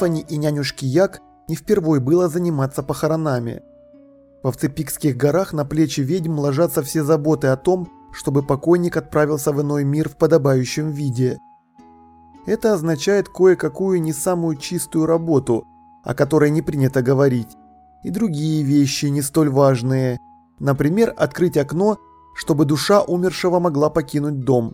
Тифани и нянюшке Як не впервой было заниматься похоронами. Во Вцепикских горах на плечи ведьм ложатся все заботы о том, чтобы покойник отправился в иной мир в подобающем виде. Это означает кое-какую не самую чистую работу, о которой не принято говорить, и другие вещи не столь важные, например, открыть окно, чтобы душа умершего могла покинуть дом.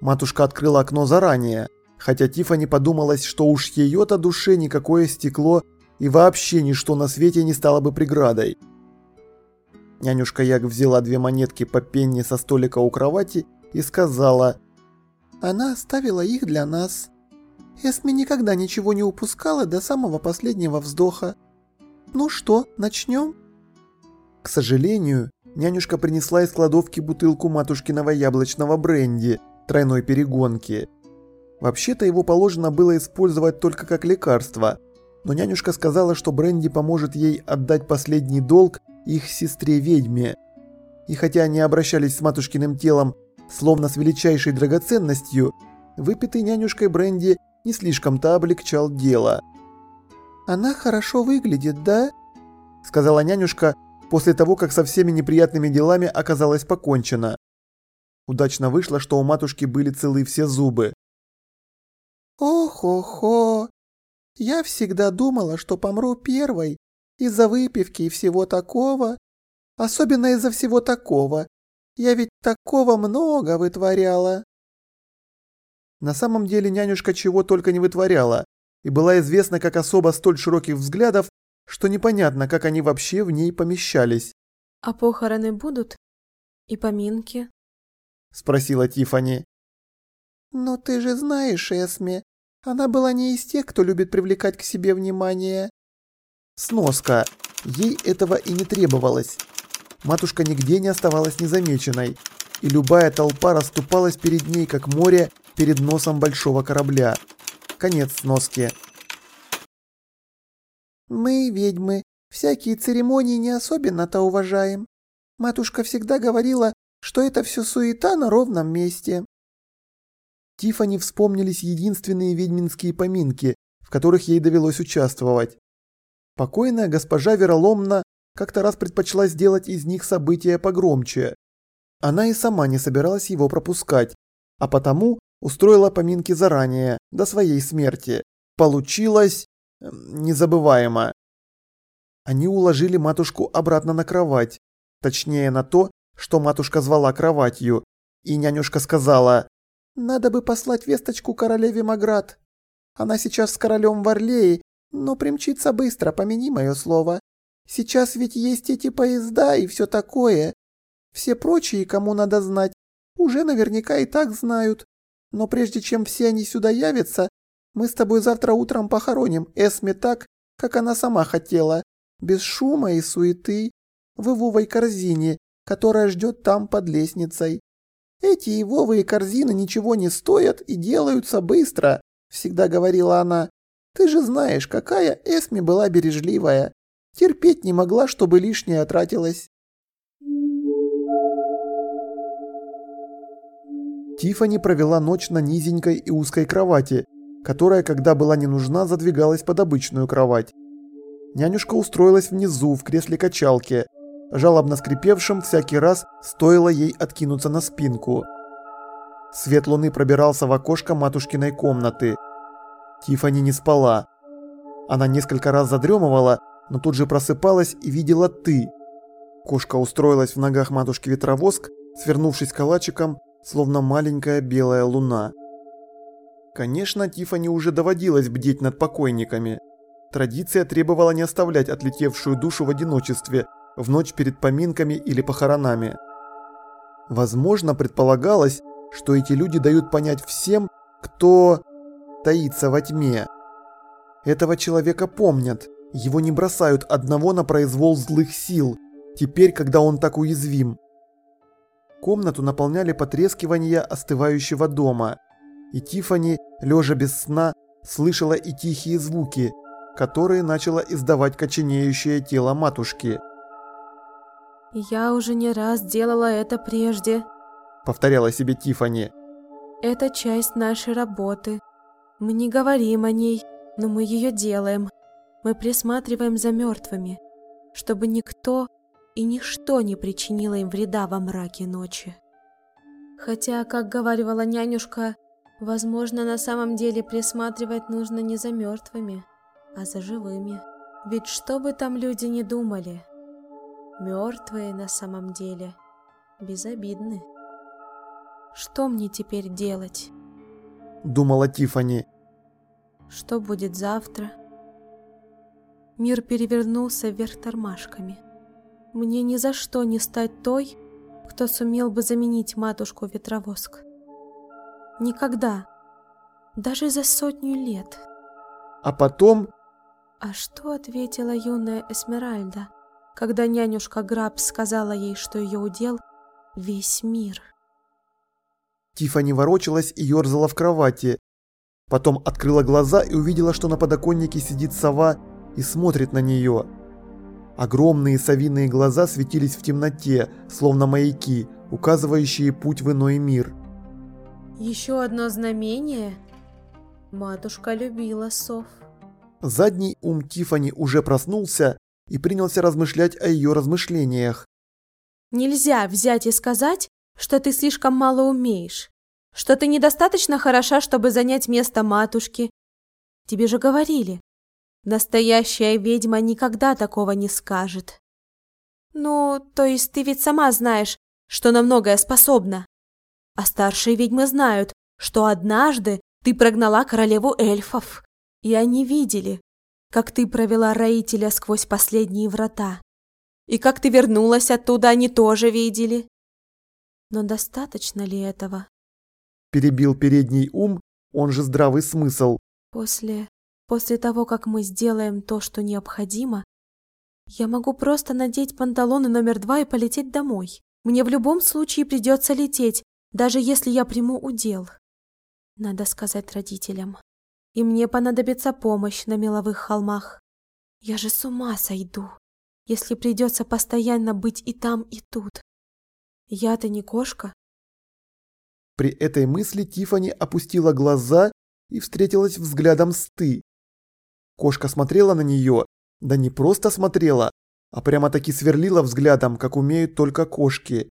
Матушка открыла окно заранее, хотя Тифани подумалась, что уж ее-то душе никакое стекло и вообще ничто на свете не стало бы преградой. Нянюшка Яг взяла две монетки по пенни со столика у кровати и сказала «Она оставила их для нас. Эсми никогда ничего не упускала до самого последнего вздоха. Ну что, начнем?» К сожалению, нянюшка принесла из кладовки бутылку матушкиного яблочного бренди тройной перегонки. Вообще-то его положено было использовать только как лекарство, но нянюшка сказала, что бренди поможет ей отдать последний долг их сестре-ведьме. И хотя они обращались с матушкиным телом словно с величайшей драгоценностью, выпитый нянюшкой бренди не слишком-то облегчал дело. «Она хорошо выглядит, да?» – сказала нянюшка после того, как со всеми неприятными делами оказалось покончено. Удачно вышло, что у матушки были целы все зубы. «Ох-охо! Я всегда думала, что помру первой из-за выпивки и всего такого. Особенно из-за всего такого. Я ведь такого много вытворяла. На самом деле нянюшка чего только не вытворяла, и была известна как особо столь широких взглядов, что непонятно, как они вообще в ней помещались. «А похороны будут? И поминки?» – спросила Тифани. «Но ты же знаешь, Эсме, она была не из тех, кто любит привлекать к себе внимание. Сноска. Ей этого и не требовалось. Матушка нигде не оставалась незамеченной, и любая толпа расступалась перед ней, как море перед носом большого корабля. Конец сноски. Мы, ведьмы, всякие церемонии не особенно-то уважаем. Матушка всегда говорила, что это все суета на ровном месте. Тифани вспомнились единственные ведьминские поминки, в которых ей довелось участвовать. Покойная госпожа Вероломна как-то раз предпочла сделать из них события погромче. Она и сама не собиралась его пропускать, а потому устроила поминки заранее, до своей смерти. Получилось незабываемо. Они уложили матушку обратно на кровать, точнее на то, что матушка звала кроватью, и нянюшка сказала, «Надо бы послать весточку королеве Маград. Она сейчас с королем в Орлее но примчится быстро, помяни мое слово. Сейчас ведь есть эти поезда и все такое. Все прочие, кому надо знать, уже наверняка и так знают. Но прежде чем все они сюда явятся, мы с тобой завтра утром похороним Эсме так, как она сама хотела, без шума и суеты, в ивовой корзине, которая ждет там под лестницей. Эти ивовые корзины ничего не стоят и делаются быстро, всегда говорила она. Ты же знаешь, какая Эсми была бережливая. Терпеть не могла, чтобы лишнее тратилось. Тифани провела ночь на низенькой и узкой кровати, которая, когда была не нужна, задвигалась под обычную кровать. Нянюшка устроилась внизу, в кресле качалки, жалобно скрипевшем всякий раз стоило ей откинуться на спинку. Свет луны пробирался в окошко матушкиной комнаты – Тифани не спала. Она несколько раз задремывала, но тут же просыпалась и видела ты. Кошка устроилась в ногах матушки ветровоск, свернувшись калачиком, словно маленькая белая луна. Конечно, Тифани уже доводилось бдеть над покойниками. Традиция требовала не оставлять отлетевшую душу в одиночестве в ночь перед поминками или похоронами. Возможно, предполагалось, что эти люди дают понять всем, кто таится во тьме. Этого человека помнят, его не бросают одного на произвол злых сил, теперь, когда он так уязвим. Комнату наполняли потрескивания остывающего дома, и Тифани, лежа без сна, слышала и тихие звуки, которые начало издавать коченеющее тело матушки. «Я уже не раз делала это прежде», — повторяла себе Тифани. «Это часть нашей работы». Мы не говорим о ней, Но мы ее делаем. Мы присматриваем за мертвыми, чтобы никто и ничто не причинило им вреда во мраке ночи. Хотя, как говорила нянюшка, возможно, на самом деле присматривать нужно не за мертвыми, а за живыми. Ведь что бы там люди не думали, мертвые на самом деле безобидны. Что мне теперь делать? Думала Тифани. Что будет завтра? Мир перевернулся вверх тормашками. Мне ни за что не стать той, кто сумел бы заменить матушку-ветровоск. Никогда. Даже за сотню лет. А потом... А что ответила юная Эсмеральда, когда нянюшка Граб сказала ей, что ее удел весь мир? Тифани ворочалась и ерзала в кровати. Потом открыла глаза и увидела, что на подоконнике сидит сова и смотрит на нее. Огромные совиные глаза светились в темноте, словно маяки, указывающие путь в иной мир. Еще одно знамение? Матушка любила сов. Задний ум Тифани уже проснулся и принялся размышлять о ее размышлениях. Нельзя взять и сказать, что ты слишком мало умеешь, что ты недостаточно хороша, чтобы занять место матушки. Тебе же говорили, Настоящая ведьма никогда такого не скажет. Ну, то есть ты ведь сама знаешь, что на многое способна. А старшие ведьмы знают, что однажды ты прогнала королеву эльфов, и они видели, как ты провела роителя сквозь последние врата. И как ты вернулась оттуда, они тоже видели. Но достаточно ли этого? Перебил передний ум, он же здравый смысл. После После того, как мы сделаем то, что необходимо, я могу просто надеть панталоны номер два и полететь домой. Мне в любом случае придется лететь, даже если я приму удел. Надо сказать родителям. И мне понадобится помощь на меловых холмах. Я же с ума сойду, если придется постоянно быть и там, и тут. Я-то не кошка. При этой мысли Тифани опустила глаза и встретилась взглядом с Ты. Кошка смотрела на нее, да не просто смотрела, а прямо-таки сверлила взглядом, как умеют только кошки.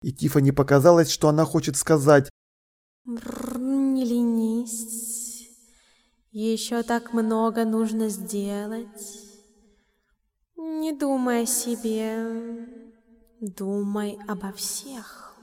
И Тифани показалось, что она хочет сказать «Не ленись, еще так много нужно сделать. Не думай о себе, думай обо всех».